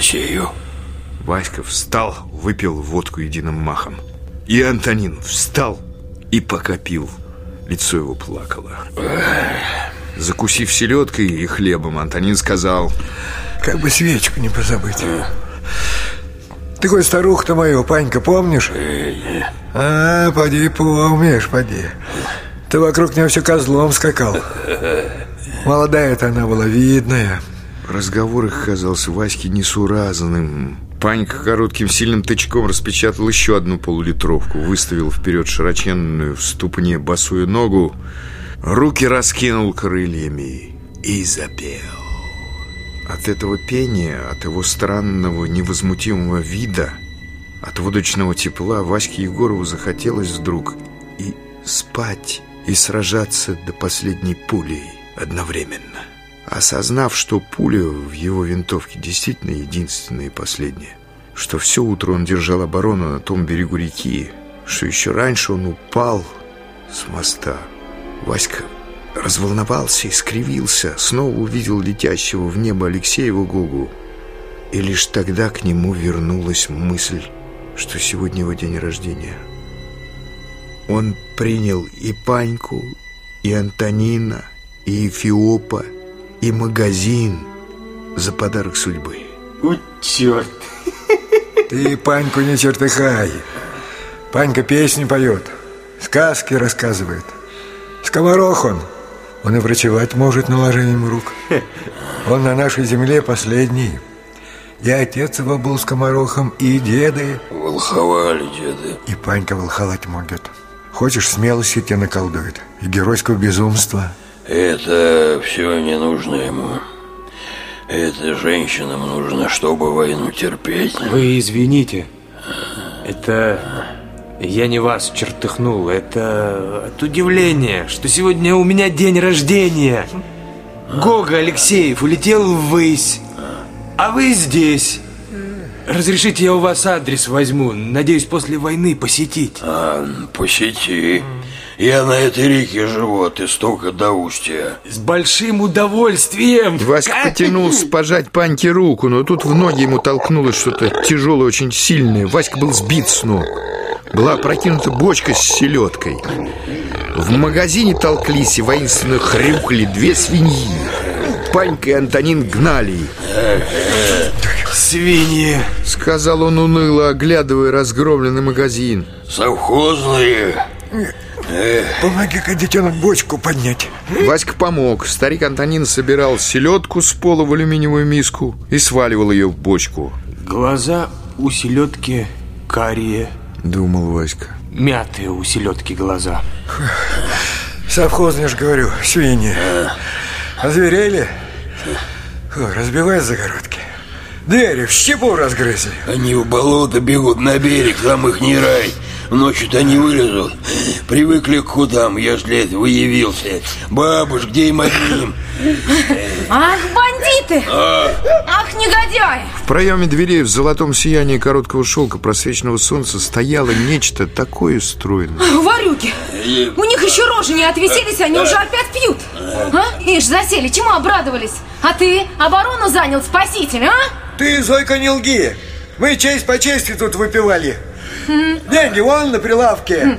Россию. Васька встал, выпил водку единым махом. И Антонин встал и пока пил. Лицо его плакало. Закусив селедкой и хлебом, Антонин сказал... Как бы свечку не позабыть. Ты хоть старуха-то мою, Панька, помнишь? А, поди, помнишь, поди. Ты вокруг нее все козлом скакал. Молодая-то она была, видная. Разговор их казался Ваське несуразным. Панька коротким сильным тычком распечатал еще одну полулитровку, выставил вперед широченную в ступне босую ногу, руки раскинул крыльями и запел. От этого пения, от его странного невозмутимого вида, от водочного тепла Ваське Егорову захотелось вдруг и спать, и сражаться до последней пули одновременно. Осознав, что пуля в его винтовке действительно единственная и последняя, что все утро он держал оборону на том берегу реки, что еще раньше он упал с моста, Васька разволновался и скривился, снова увидел летящего в небо Алексеева Гогу. И лишь тогда к нему вернулась мысль, что сегодня его день рождения. Он принял и Паньку, и Антонина, и Эфиопа, и магазин за подарок судьбы. У, черт! Ты Паньку не чертыхай. Панька песни поет, сказки рассказывает. Скоморох он. Он и врачевать может наложением рук. Он на нашей земле последний. И отец его был скоморохом, и деды. Волховали деды. И Панька волховать может. Хочешь, смелости тебе наколдует. И геройского безумства. Это все не нужно ему. Это женщинам нужно, чтобы войну терпеть. Вы извините. Это... Я не вас чертыхнул. Это от удивления, что сегодня у меня день рождения. Гога Алексеев улетел ввысь. А вы здесь. Разрешите, я у вас адрес возьму. Надеюсь, после войны посетить. А, посети. Я на этой реке живу от истока до устья. С большим удовольствием. Васька потянулся пожать Паньке руку, но тут в ноги ему толкнулось что-то тяжелое, очень сильное. Васька был сбит с ног. Была прокинута бочка с селедкой. В магазине толклись и воинственно хрюкали две свиньи. Панька и Антонин гнали их. Свиньи. Сказал он уныло, оглядывая разгромленный магазин. Совхозные. Помоги-ка, детенок, бочку поднять. Васька помог. Старик Антонин собирал селедку с пола в алюминиевую миску и сваливал ее в бочку. Глаза у селедки карие. Думал Васька. Мятые у селедки глаза. Совхозные ж говорю, свиньи. Озверели? Фу, разбивают загородки. Двери в щепу разгрызли. Они в болото бегут на берег, там их не рай. Ночью-то они вылезут. Привыкли к худам, я ж для этого явился. Бабуш, где им одним? Ах, бандиты! Ах, негодяи! В проеме дверей в золотом сиянии короткого шелка просвеченного солнца стояло нечто такое стройное. Варюги! У них еще рожи не отвесились, они уже опять пьют. А? Ишь, засели, чему обрадовались? А ты оборону занял, спаситель, а? Ты, Зойка, не лги. Мы честь по чести тут выпивали. Деньги вон на прилавке.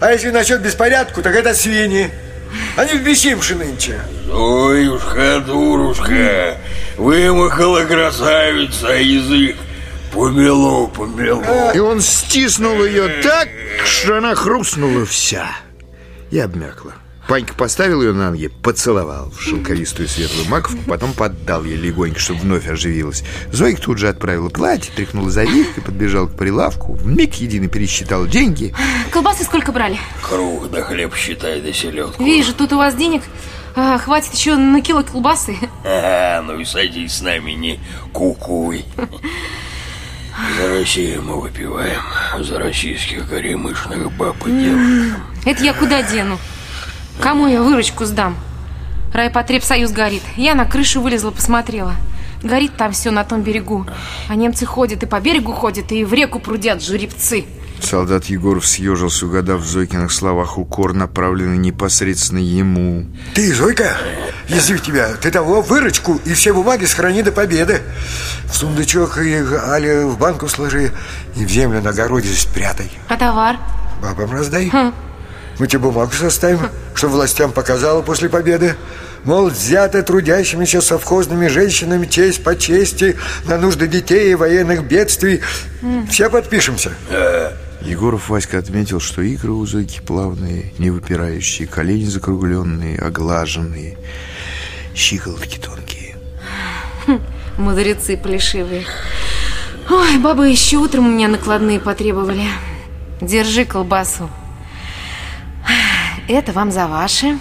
А если насчет беспорядку, так это свиньи. Они в бесимши нынче. Зоюшка, дурушка, вымахала красавица, язык помело, помело. И он стиснул ее так, что она хрустнула вся и обмякла. Панька поставил ее на ноги, поцеловал в шелковистую светлую маковку, потом поддал ей легонько, чтобы вновь оживилась. Зоик тут же отправила платье, тряхнула завивкой, подбежал к прилавку, в миг единый пересчитал деньги. Колбасы сколько брали? Круг да хлеб считай, да селедку. Вижу, тут у вас денег а, хватит еще на кило колбасы. А, ну и садись с нами, не кукуй. За Россию мы выпиваем, за российских горемышных баб и девушек. Это я куда дену? Кому я выручку сдам? Райпотребсоюз горит. Я на крышу вылезла, посмотрела. Горит там все на том берегу. А немцы ходят и по берегу ходят, и в реку прудят жеребцы. Солдат Егоров съежился, угадав в Зойкиных словах укор, направленный непосредственно ему. Ты, Зойка, язык тебя, ты того выручку и все бумаги сохрани до победы. В сундучок и али в банку сложи и в землю на огороде спрятай. А товар? Бабам раздай. Мы тебе бумагу составим, чтобы властям показала после победы. Мол, взято трудящимися совхозными женщинами честь по чести на нужды детей и военных бедствий. Все подпишемся. Егоров Васька отметил, что икры у Зойки плавные, не выпирающие, колени закругленные, оглаженные, щиколотки тонкие. Мудрецы плешивые. Ой, бабы еще утром у меня накладные потребовали. Держи колбасу. Это вам за ваши,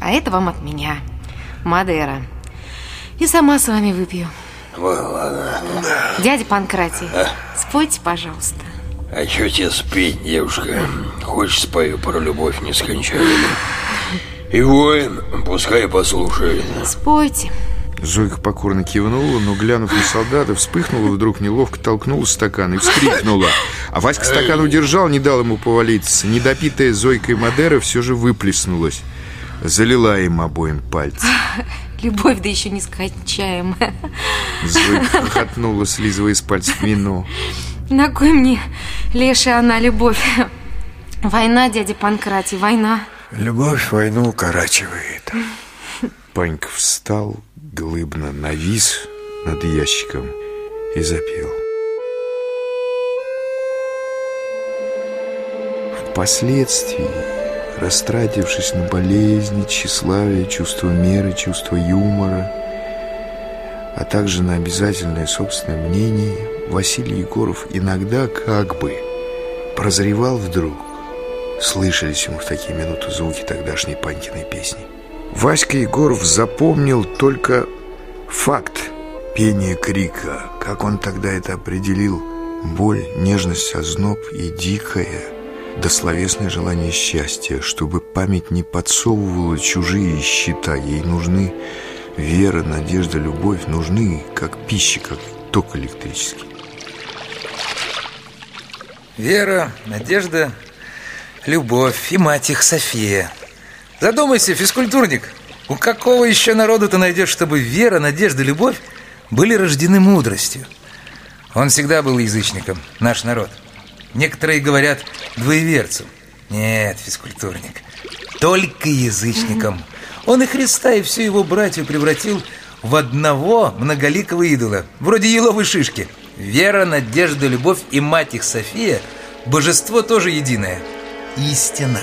а это вам от меня. Мадера. И сама с вами выпью. ладно. Дядя Панкратий, спойте, пожалуйста. А что тебе спеть, девушка? Хочешь спою про любовь нескончаемую? И воин, пускай послушает. Спойте. Зойка покорно кивнула, но, глянув на солдата, вспыхнула, вдруг неловко толкнула стакан и вскрикнула. А Васька стакан удержал, не дал ему повалиться. Недопитая Зойкой Мадера все же выплеснулась. Залила им обоим пальцы. Любовь, да еще нескончаемая. Зойка хохотнула, слизывая из пальцев вино. На кой мне, леша она, любовь? Война, дядя Панкратий, война. Любовь войну укорачивает. Панька встал, глыбно навис над ящиком и запел. Впоследствии, растратившись на болезни, тщеславие, чувство меры, чувство юмора, а также на обязательное собственное мнение, Василий Егоров иногда как бы прозревал вдруг. Слышались ему в такие минуты звуки тогдашней Панькиной песни. Васька Егоров запомнил только факт пения крика, как он тогда это определил. Боль, нежность, озноб и дикое, дословесное желание счастья, чтобы память не подсовывала чужие счета. Ей нужны вера, надежда, любовь, нужны как пища, как ток электрический. Вера, надежда, любовь и мать их София. Задумайся, физкультурник, у какого еще народа ты найдешь, чтобы вера, надежда, любовь были рождены мудростью? Он всегда был язычником, наш народ. Некоторые говорят двоеверцем. Нет, физкультурник, только язычником. Он и Христа, и всю его братью превратил в одного многоликого идола, вроде еловой шишки. Вера, надежда, любовь и мать их София – божество тоже единое. Истина.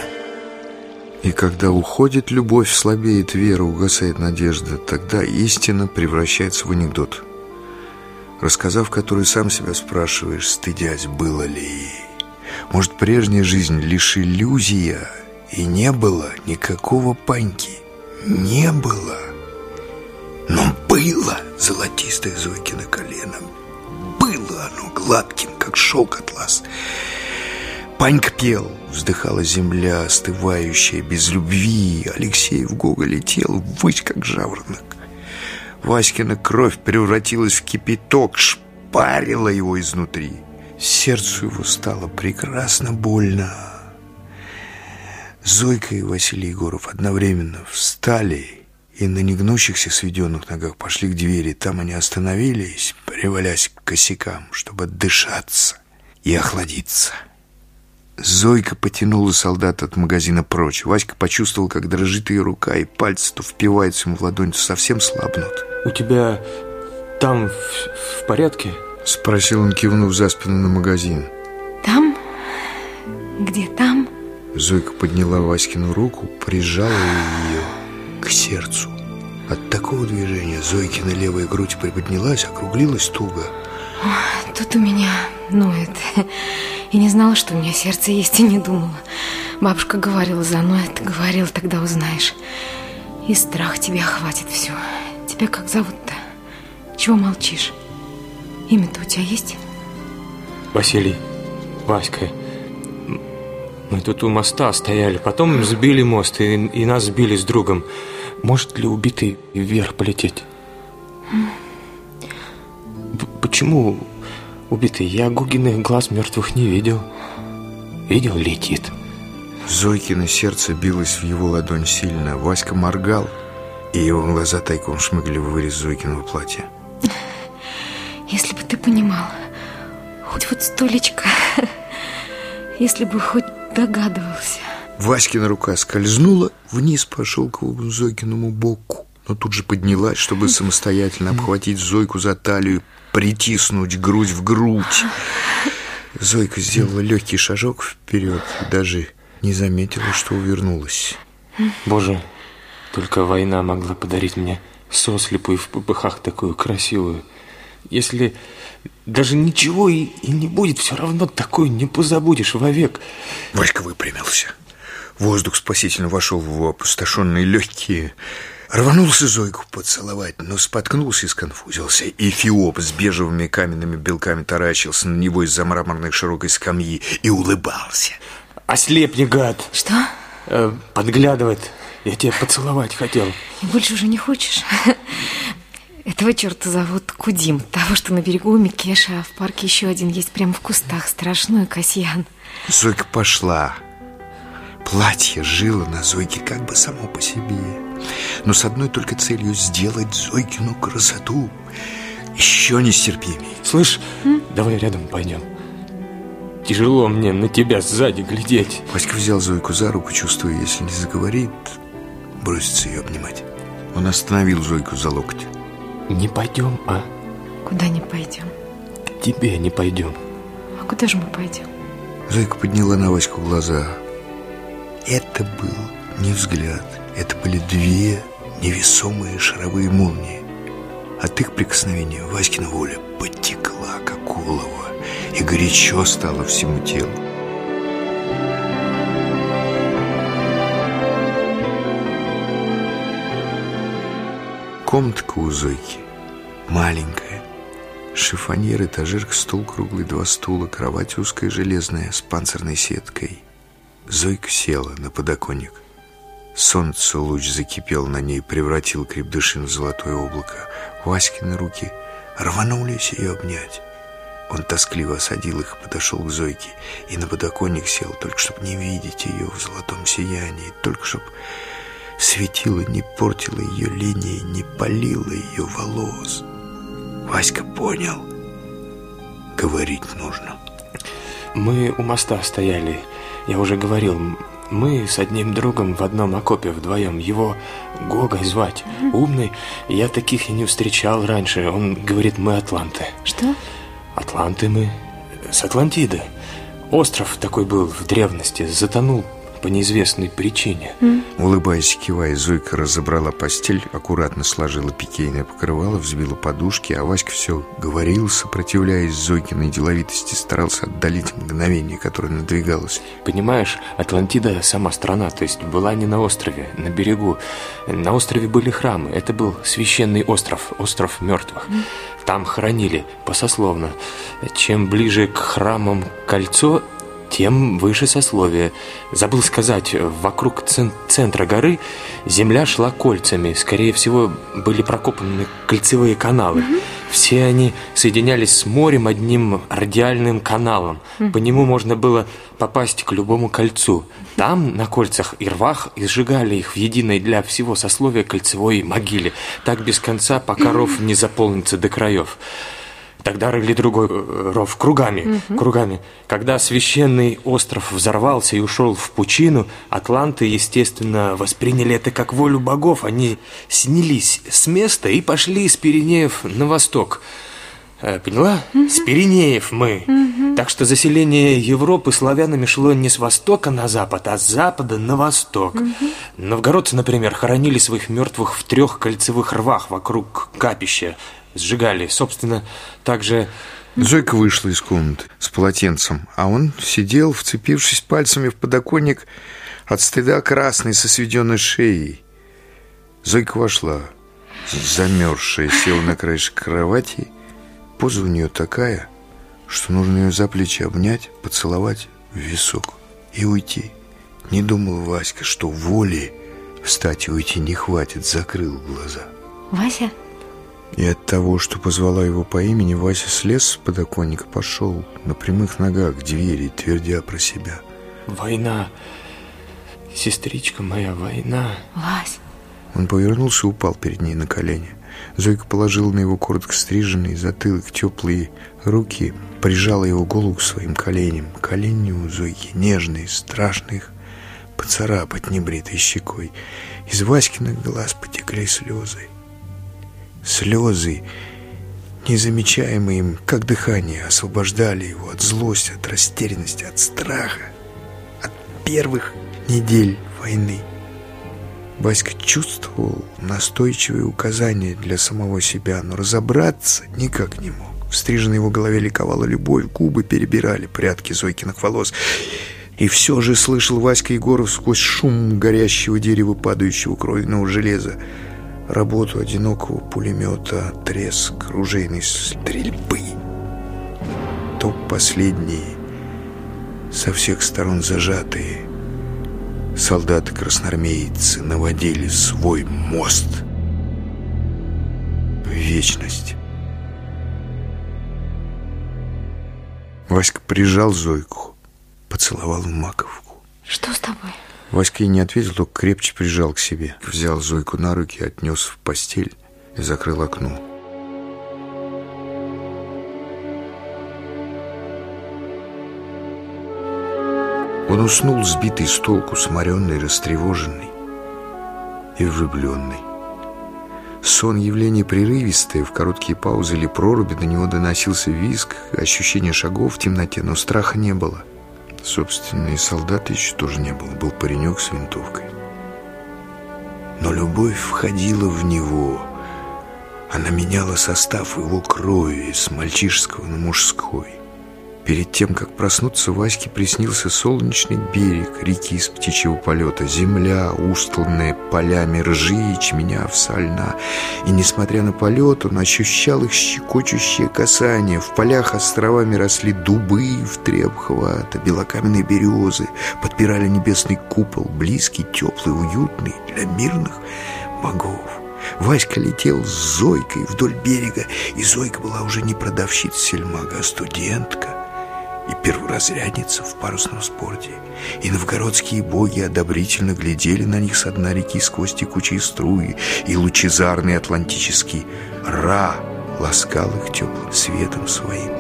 И когда уходит любовь, слабеет вера, угасает надежда, тогда истина превращается в анекдот, рассказав который сам себя спрашиваешь, стыдясь, было ли. Может, прежняя жизнь лишь иллюзия, и не было никакого паньки. Не было. Но было золотистое Зойкино колено. Было оно гладким, как шелк атлас. Панька пел, вздыхала земля, остывающая, без любви. Алексей в Гога летел, ввысь, как жаворонок. Васькина кровь превратилась в кипяток, шпарила его изнутри. Сердцу его стало прекрасно больно. Зойка и Василий Егоров одновременно встали и на негнущихся сведенных ногах пошли к двери. Там они остановились, привалясь к косякам, чтобы отдышаться и охладиться. Зойка потянула солдата от магазина прочь. Васька почувствовал, как дрожит ее рука, и пальцы то впиваются ему в ладонь, то совсем слабнут. У тебя там в, в порядке? Спросил он, кивнув за спину на магазин. Там? Где там? Зойка подняла Васькину руку, прижала ее к сердцу. От такого движения Зойкина левая грудь приподнялась, округлилась туго. Тут у меня ноет. И не знала, что у меня сердце есть, и не думала. Бабушка говорила, заноет, говорила, тогда узнаешь. И страх тебя хватит все. Тебя как зовут-то? Чего молчишь? Имя-то у тебя есть? Василий, Васька, мы тут у моста стояли, потом сбили мост, и, и нас сбили с другом. Может ли убитый вверх полететь? Почему убитый? Я Гугиных глаз мертвых не видел. Видел, летит. Зойкино сердце билось в его ладонь сильно. Васька моргал, и его глаза тайком шмыгали в вырез Зойкиного платья. Если бы ты понимал, хоть вот столечко, если бы хоть догадывался. Васькина рука скользнула вниз по шелковому Зойкиному боку, но тут же поднялась, чтобы самостоятельно обхватить Зойку за талию, притиснуть грудь в грудь. Зойка сделала легкий шажок вперед и даже не заметила, что увернулась. Боже, только война могла подарить мне сослепу и в попыхах такую красивую. Если даже ничего и, и не будет, все равно такой не позабудешь вовек. Васька выпрямился. Воздух спасительно вошел в его опустошенные легкие. Рванулся Зойку поцеловать, но споткнулся и сконфузился. И Фиоп с бежевыми каменными белками таращился на него из-за мраморной широкой скамьи и улыбался. Ослепни, гад! Что? Э, подглядывает. Я тебя поцеловать хотел. И больше уже не хочешь? Этого черта зовут Кудим, того, что на берегу Микеша, а в парке еще один есть прямо в кустах, страшной Касьян. Зойка пошла. Платье жило на Зойке как бы само по себе, но с одной только целью сделать Зойкину красоту еще нестерпимее. Слышь, давай рядом пойдем. Тяжело мне на тебя сзади глядеть. Васька взял Зойку за руку, чувствуя, если не заговорит, бросится ее обнимать. Он остановил Зойку за локоть. Не пойдем, а? Куда не пойдем? К тебе не пойдем. А куда же мы пойдем? Зойка подняла на Ваську глаза. Это был не взгляд, это были две невесомые шаровые молнии. От их прикосновения Васькина воля потекла, как олово, и горячо стало всему телу. Комнатка у Зойки маленькая. Шифоньер, этажерка, стол круглый, два стула, кровать узкая железная с панцирной сеткой. Зойка села на подоконник. Солнце луч закипел на ней, превратил крепдышин в золотое облако. Васькины руки рванулись ее обнять. Он тоскливо осадил их, подошел к Зойке и на подоконник сел, только чтобы не видеть ее в золотом сиянии, только чтобы светило не портило ее линии, не палило ее волос. Васька понял. Говорить нужно. Мы у моста стояли. Я уже говорил, мы с одним другом в одном окопе вдвоем. Его Гогой звать. Умный. Я таких и не встречал раньше. Он говорит, мы атланты. Что? Атланты мы. С Атлантиды. Остров такой был в древности. Затонул по неизвестной причине. Улыбаясь, кивая, Зойка разобрала постель, аккуратно сложила пикейное покрывало, взбила подушки, а Васька все говорил, сопротивляясь Зойкиной деловитости, старался отдалить мгновение, которое надвигалось. Понимаешь, Атлантида сама страна, то есть была не на острове, на берегу. На острове были храмы. Это был священный остров, остров мертвых. Там хоронили посословно. Чем ближе к храмам кольцо, тем выше сословие. Забыл сказать, вокруг цен- центра горы земля шла кольцами. Скорее всего, были прокопаны кольцевые каналы. Все они соединялись с морем одним радиальным каналом. По нему можно было попасть к любому кольцу. Там, на кольцах и рвах, и сжигали их в единой для всего сословия кольцевой могиле. Так без конца, пока ров не заполнится до краев. Тогда рыли другой э, ров кругами, кругами. Когда священный остров взорвался и ушел в пучину, атланты, естественно, восприняли это как волю богов. Они снялись с места и пошли с Пиренеев на восток. Э, Поняла? С Пиренеев мы. Так что заселение Европы славянами шло не с востока на запад, а с запада на восток. Новгородцы, например, хоронили своих мертвых в трех кольцевых рвах вокруг капища. Сжигали. Собственно, также... Зойка вышла из комнаты с полотенцем, а он сидел, вцепившись пальцами в подоконник, от стыда красный со сведенной шеей. Зойка вошла, замерзшая, села на краешек кровати. Поза у нее такая, что нужно ее за плечи обнять, поцеловать в висок и уйти. Не думал Васька, что воли встать и уйти не хватит, закрыл глаза. Вася? И от того, что позвала его по имени, Вася слез с подоконника, пошел на прямых ногах к двери, твердя про себя – Война. Сестричка моя, война. Вась, Он повернулся и упал перед ней на колени. Зойка положила на его коротко стриженный затылок теплые руки, прижала его голову к своим коленям. Колени у Зойки нежные, страшных, поцарапать небритой щекой. Из Васькиных глаз потекли слезы. Слезы, незамечаемые им, как дыхание, освобождали его от злости, от растерянности, от страха, от первых недель войны. Васька чувствовал настойчивые указания для самого себя, но разобраться никак не мог. В стриженной его голове ликовала любовь, губы перебирали прятки Зойкиных волос. И все же слышал Васька Егоров сквозь шум горящего дерева, падающего кровяного железа, работу одинокого пулемета, треск ружейной стрельбы. То последние, со всех сторон зажатые, солдаты-красноармейцы наводили свой мост вечность. Васька прижал Зойку, поцеловал в маковку. что с тобой? Васька не ответил, только крепче прижал к себе. Взял Зойку на руки, отнес в постель и закрыл окно. Он уснул, сбитый с толку, сморенный, растревоженный и влюбленный. Сон явление прерывистое, в короткие паузы или проруби до него доносился визг, ощущение шагов в темноте, но страха не было. Собственно, и солдата еще тоже не было, был паренек с винтовкой. Но любовь входила в него, она меняла состав его крови с мальчишеского на мужской. Перед тем, как проснуться, Ваське приснился солнечный берег реки из птичьего полета, земля, устланная полями ржи, ячменя, овса, льна. И, несмотря на полет, он ощущал их щекочущее касание. В полях островами росли дубы в три обхвата, белокаменные березы, подпирали небесный купол, близкий, теплый, уютный для мирных богов. Васька летел с Зойкой вдоль берега, и Зойка была уже не продавщица сельмага, а студентка и перворазрядница в парусном спорте. И новгородские боги одобрительно глядели на них со дна реки сквозь текучие струи, и лучезарный атлантический Ра ласкал их теплым светом своим.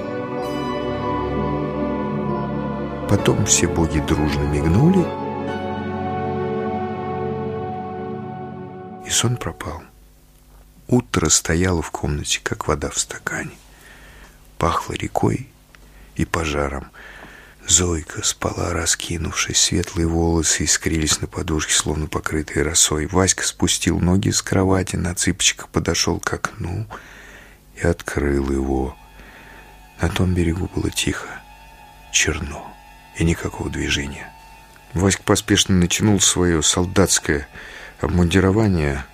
Потом все боги дружно мигнули, и сон пропал. Утро стояло в комнате, как вода в стакане. Пахло рекой и пожаром. Зойка спала, раскинувшись, светлые волосы искрились на подушке, словно покрытые росой. Васька спустил ноги с кровати, на цыпочках подошел к окну и открыл его. На том берегу было тихо, черно и никакого движения. Васька поспешно натянул свое солдатское обмундирование.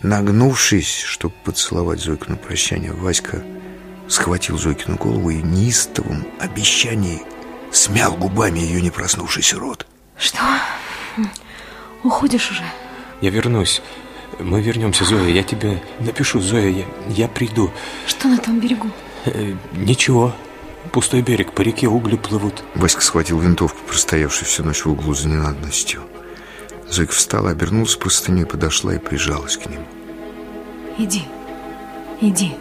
Нагнувшись, чтобы поцеловать Зойку на прощание, Васька схватил Зойкину голову и в неистовом обещании смял губами ее не проснувшийся рот. Что? Уходишь уже? Я вернусь. Мы вернемся, Зоя. Я тебе напишу, Зоя. Я, я приду. Что на том берегу? Э, ничего. Пустой берег, по реке угли плывут. Васька схватил винтовку, простоявшую всю ночь в углу за ненадобностью. Зойка встала, обернулась простыней, подошла и прижалась к нему. Иди, иди,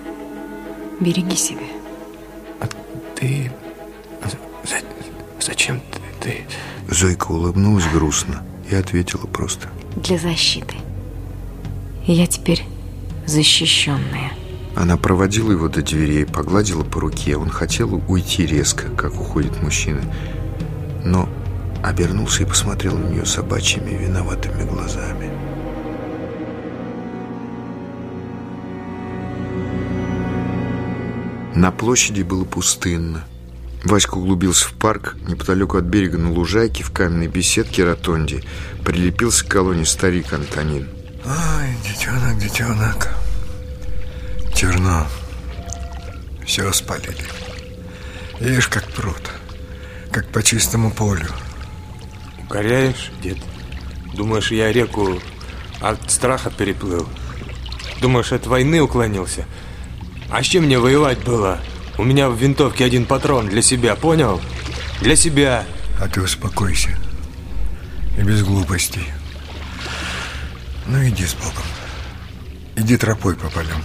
береги себя. А ты... За... Зачем ты, ты... Зойка улыбнулась грустно и ответила просто. Для защиты. Я теперь защищенная. Она проводила его до дверей, погладила по руке. Он хотел уйти резко, как уходит мужчина. Но обернулся и посмотрел на нее собачьими виноватыми глазами. На площади было пустынно. Васька углубился в парк, неподалеку от берега на лужайке, в каменной беседке ротонде. Прилепился к колонне старик Антонин. Ай, детенок, детенок. Черно. Все спалили. Видишь, как пруд. Как по чистому полю. Укоряешь, дед? Думаешь, я реку от страха переплыл? Думаешь, от войны уклонился? А с чем мне воевать было? У меня в винтовке один патрон для себя, понял? Для себя. А ты успокойся. И без глупостей. Ну, иди с Богом. Иди тропой по полям.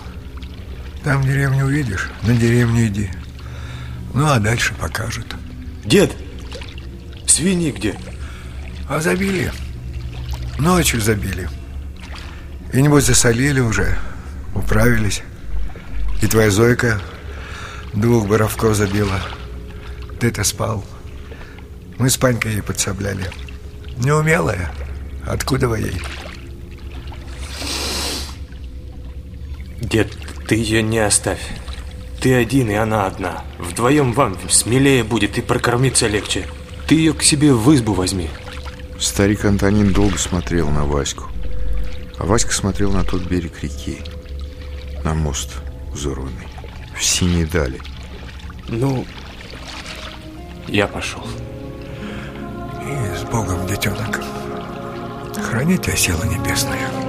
Там деревню увидишь, на деревню иди. Ну, а дальше покажут. Дед, свиньи где? А забили. Ночью забили. И, небось, засолили уже. Управились. И твоя Зойка двух боровков забила. Ты-то спал. Мы с Панькой ей подсобляли. Неумелая. Откуда вы ей? Дед, ты ее не оставь. Ты один, и она одна. Вдвоем вам смелее будет и прокормиться легче. Ты ее к себе в избу возьми. Старик Антонин долго смотрел на Ваську. А Васька смотрел на тот берег реки. На мост взорванный. В синей дали. Ну, я пошел. И с Богом, детенок. Храни тебя сила небесная.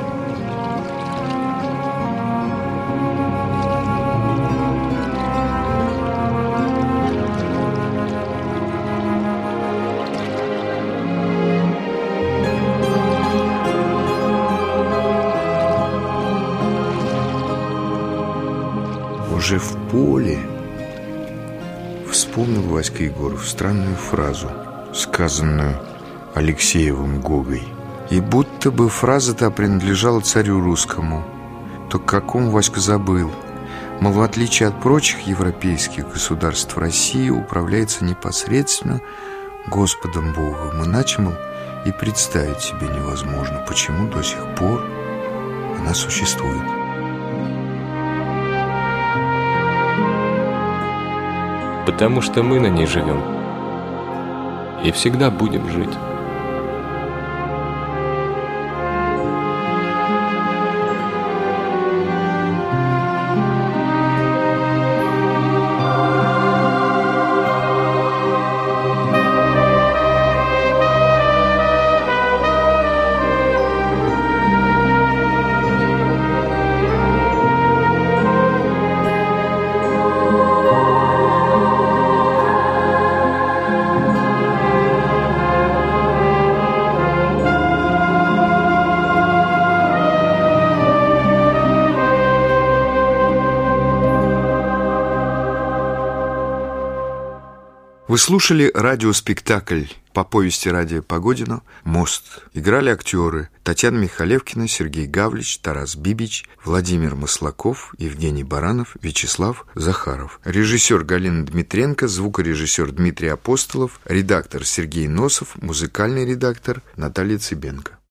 Васька Егоров странную фразу, сказанную Алексеевым Гогой. И будто бы фраза та принадлежала царю русскому. То к какому Васька забыл. Мол, в отличие от прочих европейских государств, Россия управляется непосредственно Господом Богом. Иначе, мол, и представить себе невозможно, почему до сих пор она существует. Потому что мы на ней живем. И всегда будем жить. Вы слушали радиоспектакль по повести Радия Погодина «Мост». Играли актеры Татьяна Михалевкина, Сергей Гавлич, Тарас Бибич, Владимир Маслаков, Евгений Баранов, Вячеслав Захаров. Режиссер Галина Дмитренко, звукорежиссер Дмитрий Апостолов, редактор Сергей Носов, музыкальный редактор Наталья Цыбенко.